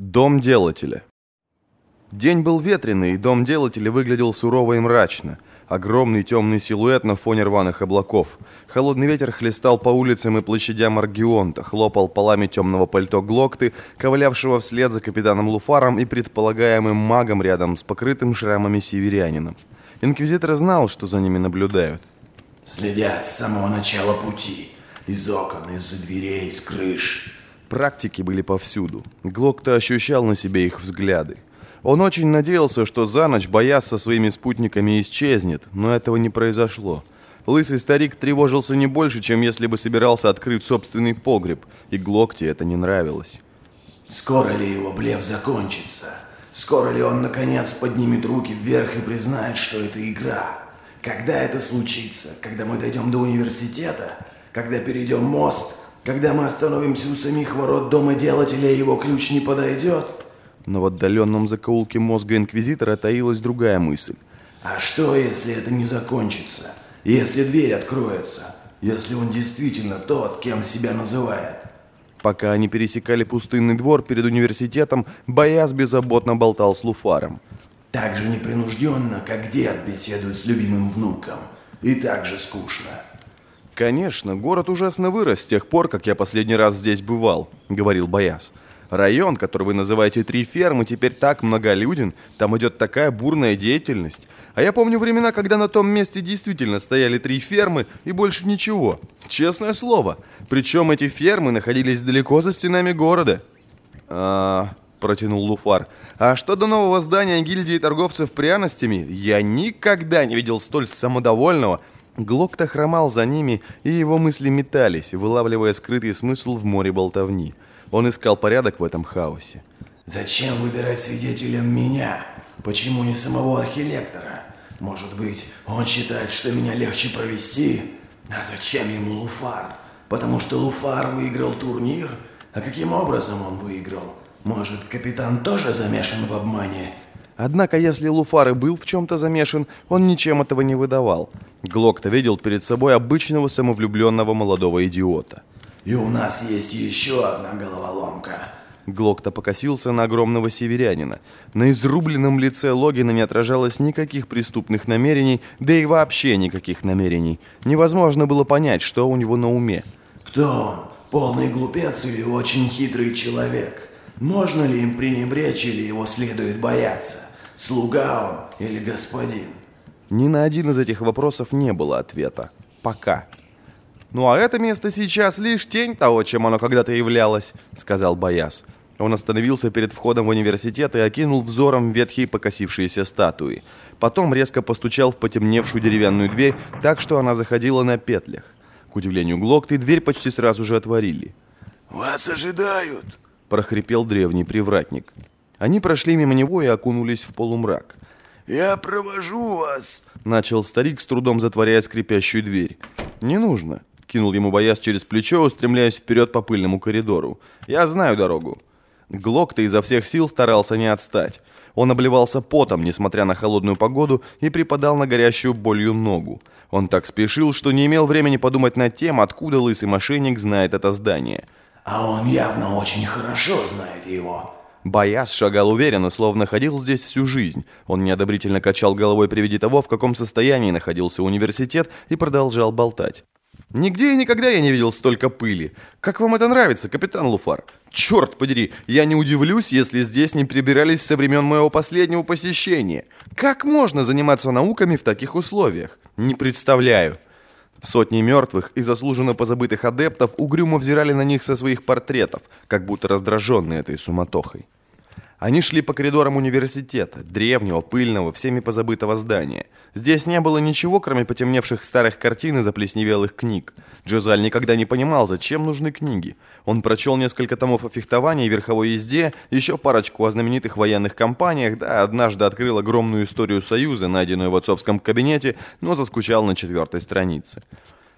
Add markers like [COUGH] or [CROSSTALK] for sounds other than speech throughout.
Дом делателя. День был ветреный, и дом делателя выглядел сурово и мрачно. Огромный темный силуэт на фоне рваных облаков. Холодный ветер хлестал по улицам и площадям Аргионта, хлопал полами темного пальто Глокты, ковылявшего вслед за капитаном Луфаром и предполагаемым магом рядом с покрытым шрамами северянином. Инквизитор знал, что за ними наблюдают. Следят с самого начала пути. Из окон, из-за дверей, из крыш. Практики были повсюду. Глокта ощущал на себе их взгляды. Он очень надеялся, что за ночь Бояс со своими спутниками исчезнет, но этого не произошло. Лысый старик тревожился не больше, чем если бы собирался открыть собственный погреб, и Глокте это не нравилось. Скоро ли его блеф закончится? Скоро ли он, наконец, поднимет руки вверх и признает, что это игра? Когда это случится? Когда мы дойдем до университета? Когда перейдем мост? Когда мы остановимся у самих ворот дома делателя, его ключ не подойдет? Но в отдаленном закоулке мозга Инквизитора таилась другая мысль. А что, если это не закончится? Если дверь откроется? Если он действительно тот, кем себя называет? Пока они пересекали пустынный двор перед университетом, Бояз беззаботно болтал с Луфаром. Так же непринужденно, как дед беседует с любимым внуком. И так же скучно. «Конечно, город ужасно вырос с тех пор, как я последний раз здесь бывал», — говорил Бояс. «Район, который вы называете Три фермы, теперь так многолюден, там идет такая бурная деятельность. А я помню времена, когда на том месте действительно стояли три фермы и больше ничего. Честное слово. Причем эти фермы находились далеко за стенами города». «А...» — протянул Луфар. «А что до нового здания гильдии торговцев пряностями, я никогда не видел столь самодовольного, Глокта хромал за ними, и его мысли метались, вылавливая скрытый смысл в море болтовни. Он искал порядок в этом хаосе. «Зачем выбирать свидетелем меня? Почему не самого архилектора? Может быть, он считает, что меня легче провести? А зачем ему Луфар? Потому что Луфар выиграл турнир? А каким образом он выиграл? Может, капитан тоже замешан в обмане?» Однако, если Луфар и был в чем-то замешан, он ничем этого не выдавал. Глок-то видел перед собой обычного самовлюбленного молодого идиота. «И у нас есть еще одна головоломка». Глок-то покосился на огромного северянина. На изрубленном лице Логина не отражалось никаких преступных намерений, да и вообще никаких намерений. Невозможно было понять, что у него на уме. «Кто он? Полный глупец или очень хитрый человек? Можно ли им пренебречь или его следует бояться?» Слуга он или господин? Ни на один из этих вопросов не было ответа. Пока. «Ну а это место сейчас лишь тень того, чем оно когда-то являлось», — сказал Бояс. Он остановился перед входом в университет и окинул взором ветхие покосившиеся статуи. Потом резко постучал в потемневшую деревянную дверь так, что она заходила на петлях. К удивлению Глокты, дверь почти сразу же отворили. «Вас ожидают!» – прохрипел древний привратник. Они прошли мимо него и окунулись в полумрак. «Я провожу вас», — начал старик, с трудом затворяя скрипящую дверь. «Не нужно», — кинул ему бояз через плечо, устремляясь вперед по пыльному коридору. «Я знаю дорогу». Глок-то изо всех сил старался не отстать. Он обливался потом, несмотря на холодную погоду, и припадал на горящую болью ногу. Он так спешил, что не имел времени подумать над тем, откуда лысый мошенник знает это здание. «А он явно очень хорошо знает его», Бояс шагал уверенно, словно ходил здесь всю жизнь. Он неодобрительно качал головой при виде того, в каком состоянии находился университет, и продолжал болтать. «Нигде и никогда я не видел столько пыли. Как вам это нравится, капитан Луфар? Черт подери, я не удивлюсь, если здесь не прибирались со времен моего последнего посещения. Как можно заниматься науками в таких условиях? Не представляю». Сотни мертвых и заслуженно позабытых адептов угрюмо взирали на них со своих портретов, как будто раздраженные этой суматохой. Они шли по коридорам университета, древнего, пыльного, всеми позабытого здания. Здесь не было ничего, кроме потемневших старых картин и заплесневелых книг. Джозаль никогда не понимал, зачем нужны книги. Он прочел несколько томов о фехтовании и верховой езде, еще парочку о знаменитых военных кампаниях, да, однажды открыл огромную историю Союза, найденную в отцовском кабинете, но заскучал на четвертой странице.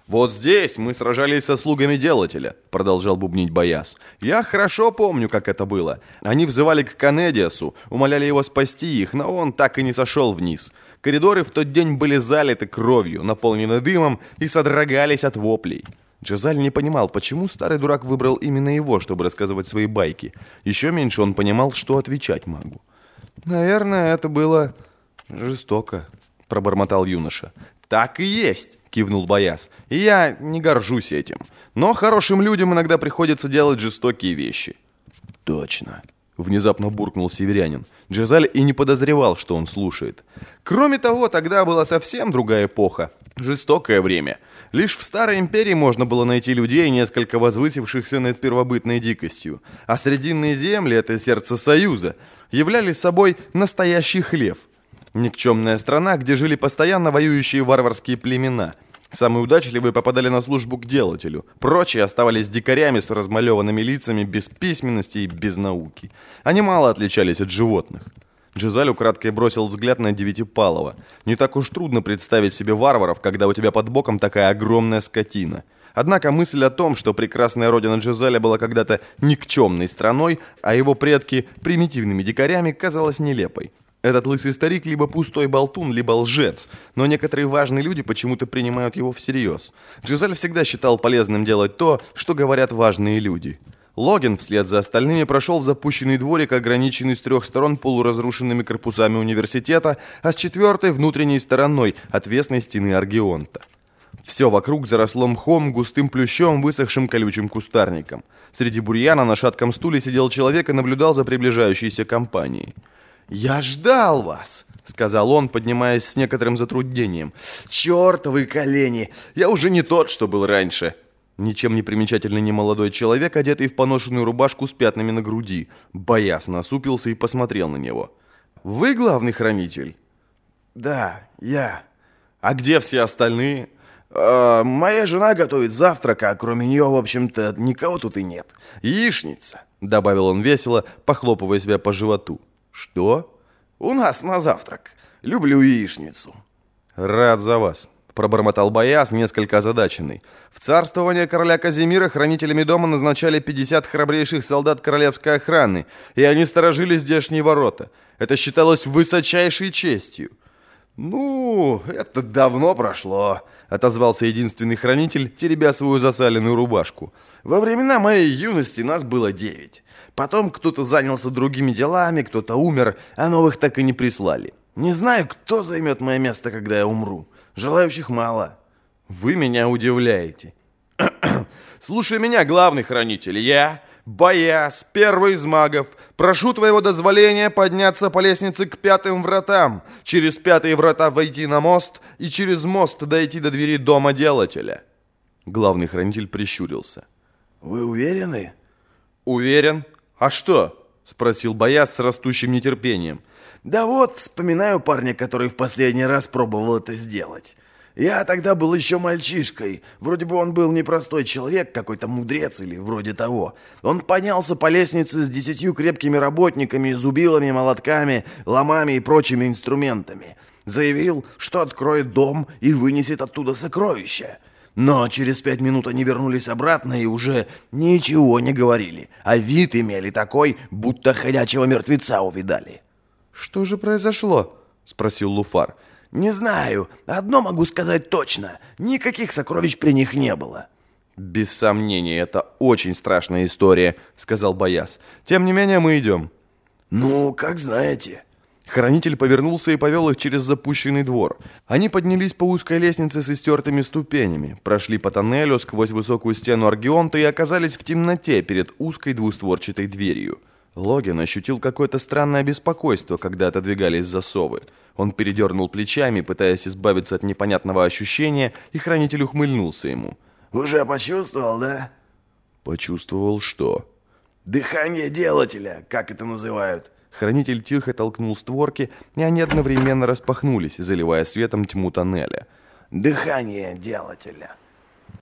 «Вот здесь мы сражались со слугами делателя», — продолжал бубнить Бояс. «Я хорошо помню, как это было. Они взывали к Канедиасу, умоляли его спасти их, но он так и не сошел вниз. Коридоры в тот день были залиты кровью, наполнены дымом и содрогались от воплей. Джазаль не понимал, почему старый дурак выбрал именно его, чтобы рассказывать свои байки. Еще меньше он понимал, что отвечать магу. «Наверное, это было жестоко», — пробормотал юноша. «Так и есть», — кивнул Бояс. «И я не горжусь этим. Но хорошим людям иногда приходится делать жестокие вещи». «Точно», — внезапно буркнул северянин. Джезаль и не подозревал, что он слушает. Кроме того, тогда была совсем другая эпоха. Жестокое время. Лишь в Старой Империи можно было найти людей, несколько возвысившихся над первобытной дикостью. А Срединные земли, это сердце Союза, являли собой настоящий хлев. Никчемная страна, где жили постоянно воюющие варварские племена. Самые удачливые попадали на службу к делателю. Прочие оставались дикарями с размалеванными лицами, без письменности и без науки. Они мало отличались от животных. Джизаль украдкой бросил взгляд на Девятипалова. Не так уж трудно представить себе варваров, когда у тебя под боком такая огромная скотина. Однако мысль о том, что прекрасная родина Джизаля была когда-то никчемной страной, а его предки примитивными дикарями, казалась нелепой. Этот лысый старик либо пустой болтун, либо лжец, но некоторые важные люди почему-то принимают его всерьез. Джизаль всегда считал полезным делать то, что говорят важные люди. Логин вслед за остальными прошел в запущенный дворик, ограниченный с трех сторон полуразрушенными корпусами университета, а с четвертой внутренней стороной отвесной стены Аргионта. Все вокруг заросло мхом, густым плющом, высохшим колючим кустарником. Среди бурьяна на шатком стуле сидел человек и наблюдал за приближающейся компанией. «Я ждал вас!» — сказал он, поднимаясь с некоторым затруднением. «Чертовы колени! Я уже не тот, что был раньше!» Ничем не примечательный немолодой человек, одетый в поношенную рубашку с пятнами на груди, боясь насупился и посмотрел на него. «Вы главный хранитель?» «Да, я». «А где все остальные?» э, «Моя жена готовит завтрак, а кроме нее, в общем-то, никого тут и нет. Яичница», — добавил он весело, похлопывая себя по животу. «Что?» «У нас на завтрак. Люблю яичницу». «Рад за вас», пробормотал Бояс, несколько озадаченный. В царствование короля Казимира хранителями дома назначали 50 храбрейших солдат королевской охраны, и они сторожили здешние ворота. Это считалось высочайшей честью. «Ну, это давно прошло», — отозвался единственный хранитель, теребя свою засаленную рубашку. «Во времена моей юности нас было девять. Потом кто-то занялся другими делами, кто-то умер, а новых так и не прислали. Не знаю, кто займет мое место, когда я умру. Желающих мало. Вы меня удивляете. [CLEARS THROAT] Слушай меня, главный хранитель. Я, Бояс, первый из магов, прошу твоего дозволения подняться по лестнице к пятым вратам, через пятые врата войти на мост и через мост дойти до двери дома делателя. Главный хранитель прищурился. Вы уверены? Уверен. А что? Спросил Бояс с растущим нетерпением. Да вот, вспоминаю парня, который в последний раз пробовал это сделать. Я тогда был еще мальчишкой. Вроде бы он был непростой человек, какой-то мудрец или вроде того. Он поднялся по лестнице с десятью крепкими работниками, зубилами, молотками, ломами и прочими инструментами. Заявил, что откроет дом и вынесет оттуда сокровища. Но через пять минут они вернулись обратно и уже ничего не говорили, а вид имели такой, будто ходячего мертвеца увидали. «Что же произошло?» — спросил Луфар. «Не знаю. Одно могу сказать точно. Никаких сокровищ при них не было». «Без сомнения, это очень страшная история», — сказал Бояс. «Тем не менее, мы идем». «Ну, как знаете». Хранитель повернулся и повел их через запущенный двор. Они поднялись по узкой лестнице с истертыми ступенями, прошли по тоннелю сквозь высокую стену Аргионта и оказались в темноте перед узкой двустворчатой дверью. Логин ощутил какое-то странное беспокойство, когда отодвигались засовы. Он передернул плечами, пытаясь избавиться от непонятного ощущения, и хранитель ухмыльнулся ему. «Уже почувствовал, да?» «Почувствовал что?» «Дыхание делателя, как это называют». Хранитель тихо толкнул створки, и они одновременно распахнулись, заливая светом тьму тоннеля. «Дыхание делателя».